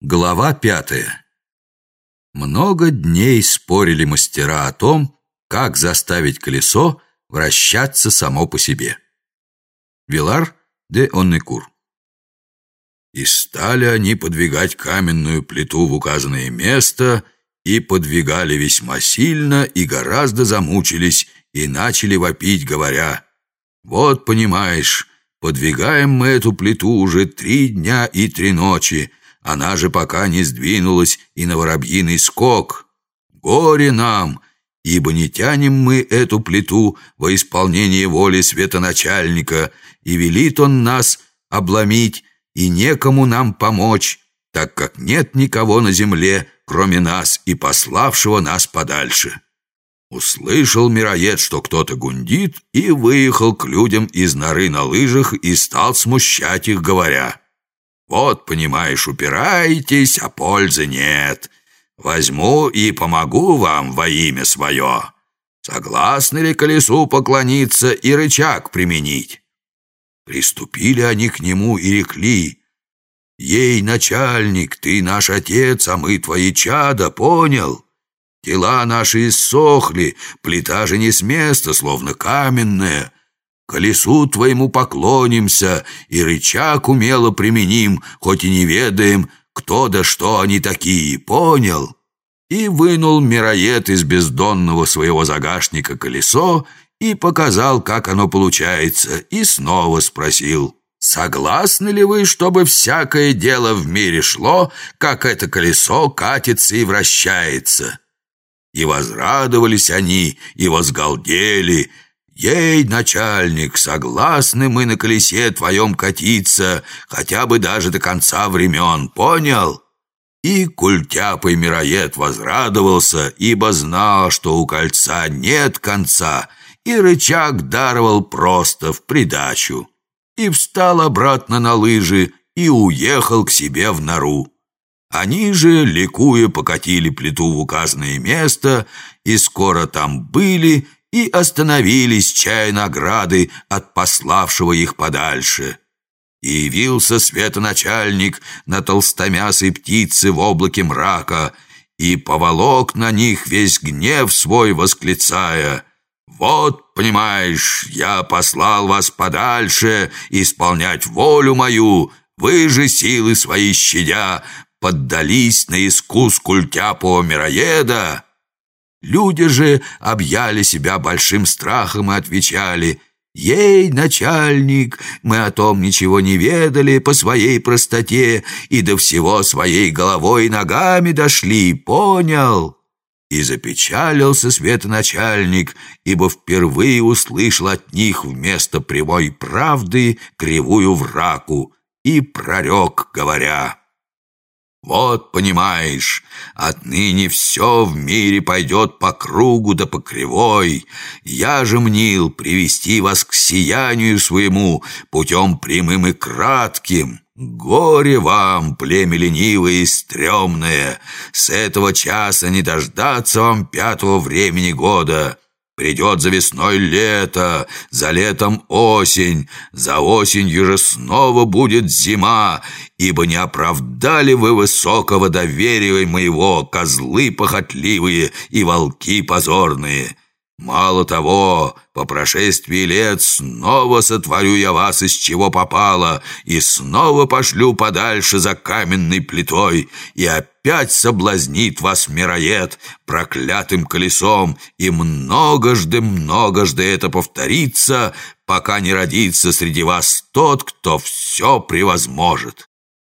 Глава пятая. Много дней спорили мастера о том, как заставить колесо вращаться само по себе. Вилар де Оннекур. И стали они подвигать каменную плиту в указанное место, и подвигали весьма сильно, и гораздо замучились, и начали вопить, говоря, «Вот, понимаешь, подвигаем мы эту плиту уже три дня и три ночи, она же пока не сдвинулась и на воробьиный скок. Горе нам, ибо не тянем мы эту плиту во исполнение воли светоначальника, и велит он нас обломить, и некому нам помочь, так как нет никого на земле, кроме нас и пославшего нас подальше». Услышал мироед, что кто-то гундит, и выехал к людям из норы на лыжах и стал смущать их, говоря... Вот, понимаешь, упираетесь, а пользы нет. Возьму и помогу вам во имя свое. Согласны ли колесу поклониться и рычаг применить?» Приступили они к нему и рекли. «Ей, начальник, ты наш отец, а мы твои чада, понял? Тела наши иссохли, плита же не с места, словно каменная». Колесу твоему поклонимся, и рычаг умело применим, хоть и не ведаем, кто да что они такие, понял?» И вынул мироед из бездонного своего загашника колесо и показал, как оно получается, и снова спросил, «Согласны ли вы, чтобы всякое дело в мире шло, как это колесо катится и вращается?» И возрадовались они, и возгалдели, «Ей, начальник, согласны мы на колесе твоем катиться, хотя бы даже до конца времен, понял?» И культяпый мироед возрадовался, ибо знал, что у кольца нет конца, и рычаг даровал просто в придачу. И встал обратно на лыжи и уехал к себе в нору. Они же, ликуя, покатили плиту в указанное место, и скоро там были, и остановились, чая награды от пославшего их подальше. И явился светоначальник на толстомясой птице в облаке мрака и поволок на них весь гнев свой, восклицая «Вот, понимаешь, я послал вас подальше исполнять волю мою, вы же силы свои щадя поддались на искус культяпого мироеда». Люди же объяли себя большим страхом и отвечали «Ей, начальник, мы о том ничего не ведали по своей простоте и до всего своей головой и ногами дошли, понял?» И запечалился светоначальник, ибо впервые услышал от них вместо прямой правды кривую враку и прорек, говоря вот, понимаешь, отныне все в мире пойдет по кругу да по кривой. Я же мнил привести вас к сиянию своему путем прямым и кратким. Горе вам, племя ленивое и стрёмное, с этого часа не дождаться вам пятого времени года». Придет за весной лето, за летом осень, за осенью же снова будет зима, ибо не оправдали вы высокого доверия моего, козлы похотливые и волки позорные». Мало того, по прошествии лет снова сотворю я вас из чего попало, и снова пошлю подальше за каменной плитой, и опять соблазнит вас мироед проклятым колесом, и многожды-многожды это повторится, пока не родится среди вас тот, кто все превозможет».